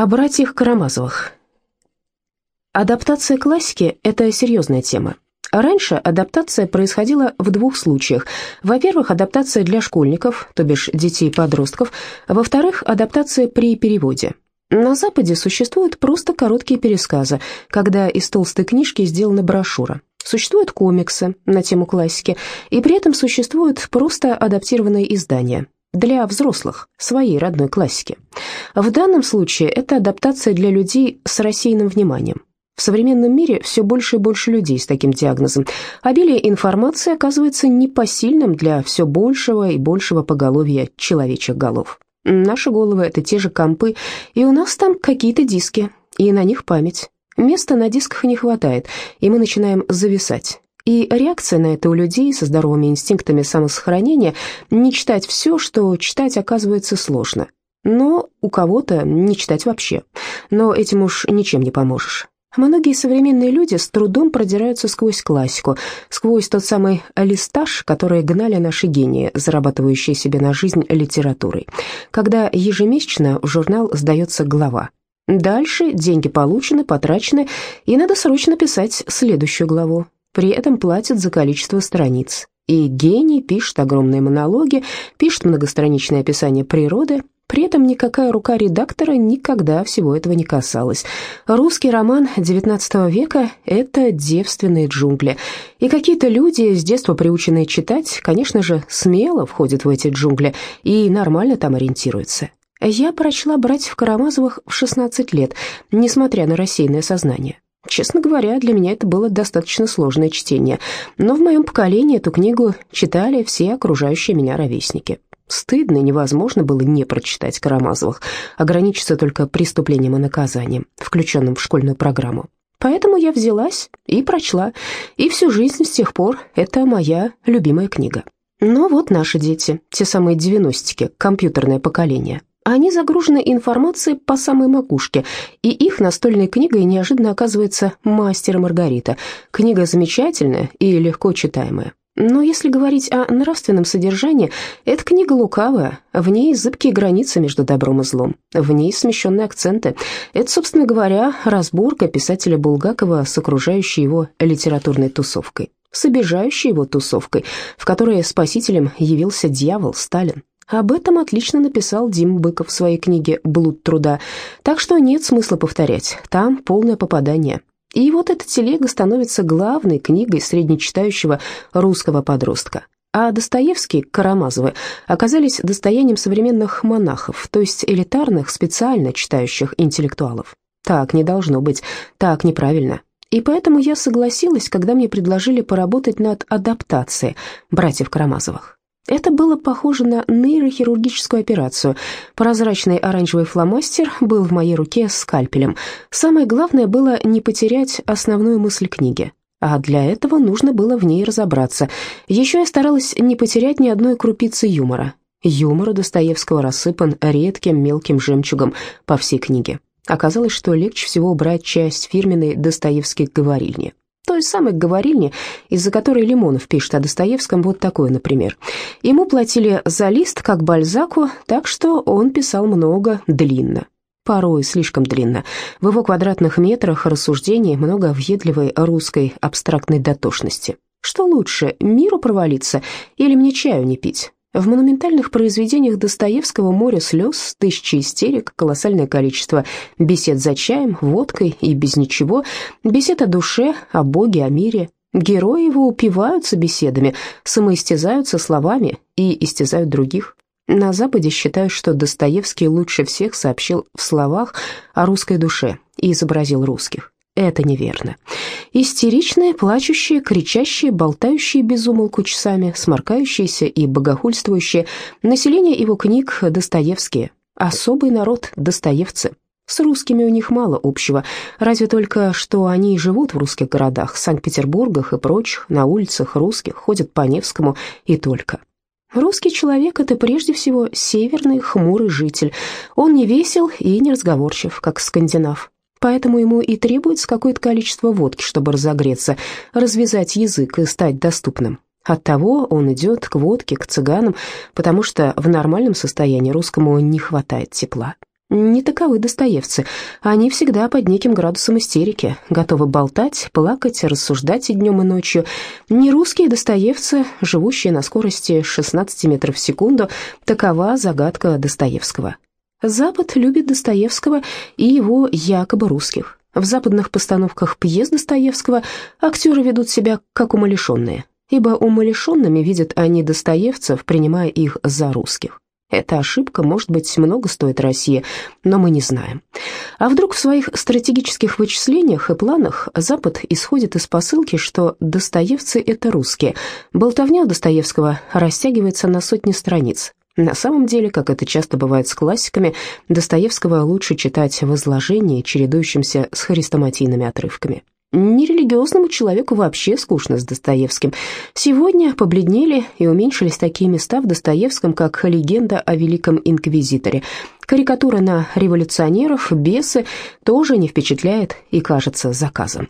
О братьях Карамазовых. Адаптация классики – это серьезная тема. Раньше адаптация происходила в двух случаях. Во-первых, адаптация для школьников, то бишь детей-подростков. Во-вторых, адаптация при переводе. На Западе существуют просто короткие пересказы, когда из толстой книжки сделана брошюра. Существуют комиксы на тему классики, и при этом существуют просто адаптированные издания – для взрослых, своей родной классики. В данном случае это адаптация для людей с рассеянным вниманием. В современном мире все больше и больше людей с таким диагнозом. Обилие информации оказывается непосильным для все большего и большего поголовья человечьих голов. Наши головы — это те же компы, и у нас там какие-то диски, и на них память. Места на дисках не хватает, и мы начинаем зависать. И реакция на это у людей со здоровыми инстинктами самосохранения не читать все, что читать оказывается сложно. Но у кого-то не читать вообще. Но этим уж ничем не поможешь. Многие современные люди с трудом продираются сквозь классику, сквозь тот самый листаж, который гнали наши гении, зарабатывающие себе на жизнь литературой, когда ежемесячно в журнал сдается глава. Дальше деньги получены, потрачены, и надо срочно писать следующую главу. При этом платят за количество страниц. И гений пишет огромные монологи, пишет многостраничное описание природы, при этом никакая рука редактора никогда всего этого не касалась. Русский роман XIX века – это девственные джунгли. И какие-то люди, с детства приученные читать, конечно же, смело входят в эти джунгли и нормально там ориентируются. Я прочла «Братьев Карамазовых» в 16 лет, несмотря на рассеянное сознание. Честно говоря, для меня это было достаточно сложное чтение, но в моем поколении эту книгу читали все окружающие меня ровесники. Стыдно и невозможно было не прочитать Карамазовых, ограничиться только преступлением и наказанием, включенным в школьную программу. Поэтому я взялась и прочла, и всю жизнь с тех пор это моя любимая книга. Но вот наши дети, те самые девяностики, компьютерное поколение. Они загружены информацией по самой макушке, и их настольной книгой неожиданно оказывается «Мастер Маргарита». Книга замечательная и легко читаемая. Но если говорить о нравственном содержании, эта книга лукавая, в ней зыбкие границы между добром и злом, в ней смещенные акценты. Это, собственно говоря, разборка писателя Булгакова с окружающей его литературной тусовкой, с обижающей его тусовкой, в которой спасителем явился дьявол Сталин. Об этом отлично написал Дим Быков в своей книге «Блуд труда», так что нет смысла повторять, там полное попадание. И вот эта телега становится главной книгой среднечитающего русского подростка. А Достоевский, Карамазовы оказались достоянием современных монахов, то есть элитарных, специально читающих интеллектуалов. Так не должно быть, так неправильно. И поэтому я согласилась, когда мне предложили поработать над адаптацией братьев Карамазовых. Это было похоже на нейрохирургическую операцию. Прозрачный оранжевый фломастер был в моей руке скальпелем. Самое главное было не потерять основную мысль книги. А для этого нужно было в ней разобраться. Еще я старалась не потерять ни одной крупицы юмора. Юмор Достоевского рассыпан редким мелким жемчугом по всей книге. Оказалось, что легче всего убрать часть фирменной Достоевской говорильни той самой говорильни, из-за которой Лимонов пишет о Достоевском вот такое, например. Ему платили за лист, как Бальзаку, так что он писал много, длинно. Порой слишком длинно. В его квадратных метрах рассуждений много въедливой русской абстрактной дотошности. Что лучше, миру провалиться или мне чаю не пить? В монументальных произведениях Достоевского море слез, тысячи истерик, колоссальное количество бесед за чаем, водкой и без ничего, бесед о душе, о Боге, о мире. Герои его упиваются беседами, самоистязаются словами и истязают других. На Западе считают, что Достоевский лучше всех сообщил в словах о русской душе и изобразил русских. Это неверно. Истеричные, плачущие, кричащие, болтающие без умолку часами, сморкающиеся и богохульствующие, население его книг Достоевские, особый народ Достоевцы. С русскими у них мало общего, разве только, что они живут в русских городах, Санкт-Петербургах и прочих, на улицах русских, ходят по Невскому и только. Русский человек – это прежде всего северный, хмурый житель. Он не весел и не разговорчив, как скандинав. Поэтому ему и требуется какое-то количество водки, чтобы разогреться, развязать язык и стать доступным. Оттого он идет к водке, к цыганам, потому что в нормальном состоянии русскому не хватает тепла. Не таковы достоевцы. Они всегда под неким градусом истерики, готовы болтать, плакать, рассуждать и днем, и ночью. Не русские достоевцы, живущие на скорости 16 метров в секунду, такова загадка Достоевского. Запад любит Достоевского и его якобы русских. В западных постановках пьес Достоевского актеры ведут себя как умалишенные, ибо умалишенными видят они достоевцев, принимая их за русских. Эта ошибка, может быть, много стоит России, но мы не знаем. А вдруг в своих стратегических вычислениях и планах Запад исходит из посылки, что достоевцы – это русские. Болтовня Достоевского растягивается на сотни страниц. На самом деле, как это часто бывает с классиками, Достоевского лучше читать в изложении, чередующемся с хрестоматийными отрывками. Нерелигиозному человеку вообще скучно с Достоевским. Сегодня побледнели и уменьшились такие места в Достоевском, как легенда о Великом Инквизиторе. Карикатура на революционеров, бесы тоже не впечатляет и кажется заказом.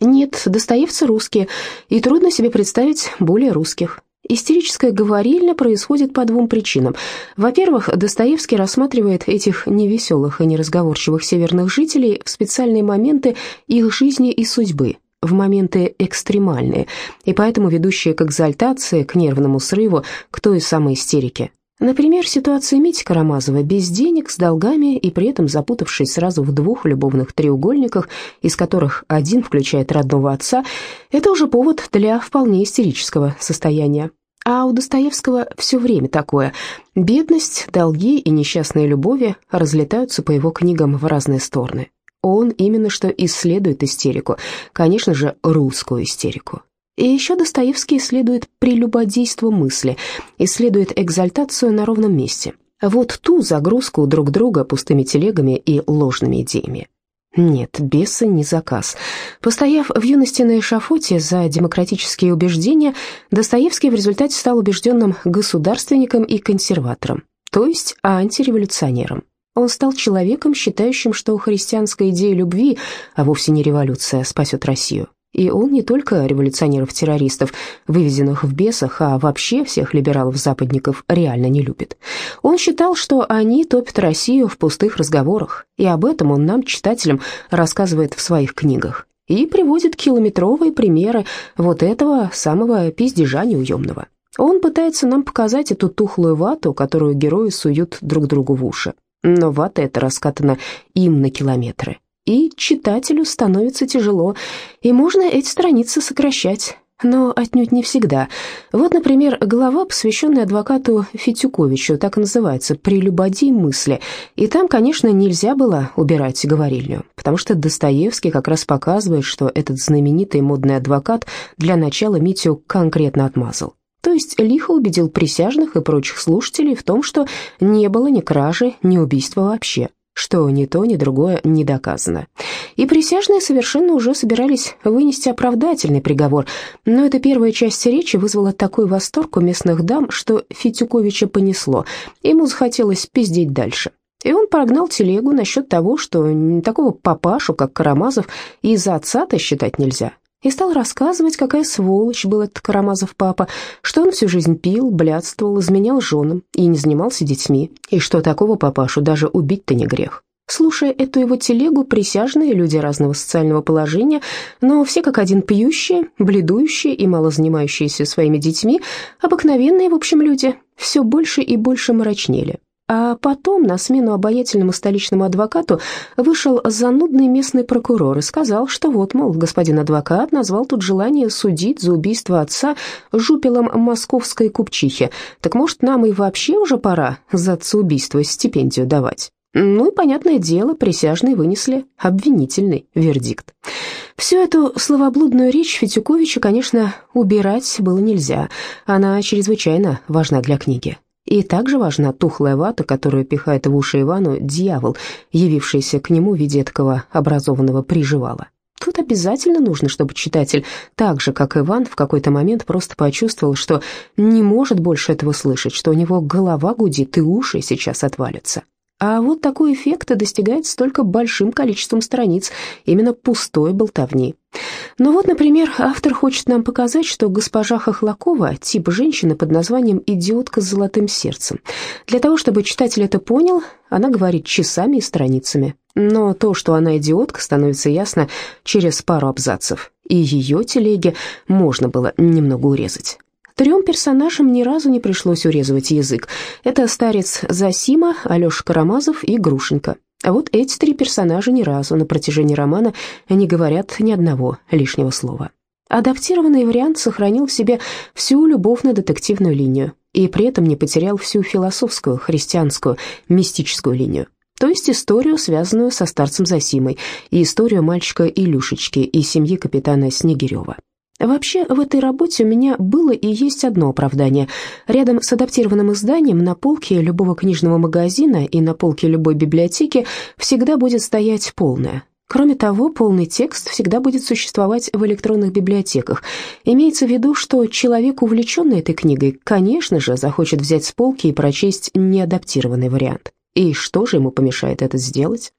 Нет, достоевцы русские, и трудно себе представить более русских. Истерическая говорильня происходит по двум причинам. Во-первых, Достоевский рассматривает этих невеселых и неразговорчивых северных жителей в специальные моменты их жизни и судьбы, в моменты экстремальные, и поэтому ведущие к экзальтации, к нервному срыву, к той самой истерике. Например, ситуация Мити Карамазова без денег, с долгами и при этом запутавшись сразу в двух любовных треугольниках, из которых один включает родного отца, это уже повод для вполне истерического состояния. А у Достоевского все время такое. Бедность, долги и несчастные любови разлетаются по его книгам в разные стороны. Он именно что исследует истерику, конечно же, русскую истерику. И еще Достоевский исследует прелюбодейство мысли, исследует экзальтацию на ровном месте. Вот ту загрузку друг друга пустыми телегами и ложными идеями. Нет, бесы не заказ. Постояв в юности на эшафоте за демократические убеждения, Достоевский в результате стал убежденным государственником и консерватором, то есть антиреволюционером. Он стал человеком, считающим, что христианская идея любви, а вовсе не революция, спасет Россию. И он не только революционеров-террористов, выведенных в бесах, а вообще всех либералов-западников реально не любит. Он считал, что они топят Россию в пустых разговорах, и об этом он нам, читателям, рассказывает в своих книгах. И приводит километровые примеры вот этого самого пиздежа неуемного. Он пытается нам показать эту тухлую вату, которую герои суют друг другу в уши. Но вата эта раскатана им на километры и читателю становится тяжело, и можно эти страницы сокращать, но отнюдь не всегда. Вот, например, глава, посвященная адвокату Фитюковичу, так и называется «Прелюбодей мысли», и там, конечно, нельзя было убирать говорильню, потому что Достоевский как раз показывает, что этот знаменитый модный адвокат для начала Митю конкретно отмазал. То есть лихо убедил присяжных и прочих слушателей в том, что не было ни кражи, ни убийства вообще что ни то, ни другое не доказано. И присяжные совершенно уже собирались вынести оправдательный приговор, но эта первая часть речи вызвала такой восторг у местных дам, что Фитюковича понесло, ему захотелось пиздеть дальше. И он прогнал телегу насчет того, что такого папашу, как Карамазов, и за отца-то считать нельзя, и стал рассказывать, какая сволочь был этот Карамазов папа, что он всю жизнь пил, блядствовал, изменял женам и не занимался детьми, и что такого папашу даже убить-то не грех. Слушая эту его телегу, присяжные, люди разного социального положения, но все как один пьющие, бледующие и мало занимающиеся своими детьми, обыкновенные, в общем, люди, все больше и больше мрачнели. А потом на смену обаятельному столичному адвокату вышел занудный местный прокурор и сказал, что вот, мол, господин адвокат назвал тут желание судить за убийство отца жупелом московской купчихи. Так может, нам и вообще уже пора за отцеубийство стипендию давать? Ну и, понятное дело, присяжные вынесли обвинительный вердикт. Всю эту словоблудную речь Фетюковича, конечно, убирать было нельзя. Она чрезвычайно важна для книги. И также важна тухлая вата, которую пихает в уши Ивану дьявол, явившийся к нему в виде такого образованного приживала. Тут обязательно нужно, чтобы читатель, так же, как Иван, в какой-то момент просто почувствовал, что не может больше этого слышать, что у него голова гудит и уши сейчас отвалятся. А вот такой эффект достигается только большим количеством страниц, именно пустой болтовни. Ну вот, например, автор хочет нам показать, что госпожа Хохлакова – тип женщины под названием «идиотка с золотым сердцем». Для того, чтобы читатель это понял, она говорит часами и страницами. Но то, что она идиотка, становится ясно через пару абзацев, и ее телеги можно было немного урезать. Трем персонажам ни разу не пришлось урезывать язык. Это старец Засима, Алеша Карамазов и Грушенька. А вот эти три персонажа ни разу на протяжении романа не говорят ни одного лишнего слова. Адаптированный вариант сохранил в себе всю любовно-детективную линию и при этом не потерял всю философскую, христианскую, мистическую линию. То есть историю, связанную со старцем Засимой, и историю мальчика Илюшечки и семьи капитана Снегирева. Вообще, в этой работе у меня было и есть одно оправдание. Рядом с адаптированным изданием на полке любого книжного магазина и на полке любой библиотеки всегда будет стоять полное. Кроме того, полный текст всегда будет существовать в электронных библиотеках. Имеется в виду, что человек, увлеченный этой книгой, конечно же, захочет взять с полки и прочесть неадаптированный вариант. И что же ему помешает это сделать?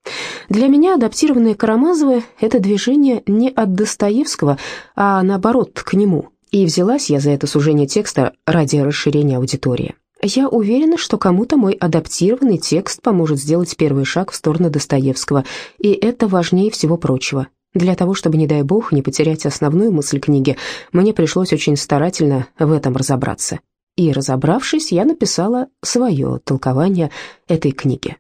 Для меня адаптированные Карамазовы – это движение не от Достоевского, а наоборот, к нему. И взялась я за это сужение текста ради расширения аудитории. Я уверена, что кому-то мой адаптированный текст поможет сделать первый шаг в сторону Достоевского, и это важнее всего прочего. Для того, чтобы, не дай бог, не потерять основную мысль книги, мне пришлось очень старательно в этом разобраться. И, разобравшись, я написала свое толкование этой книги.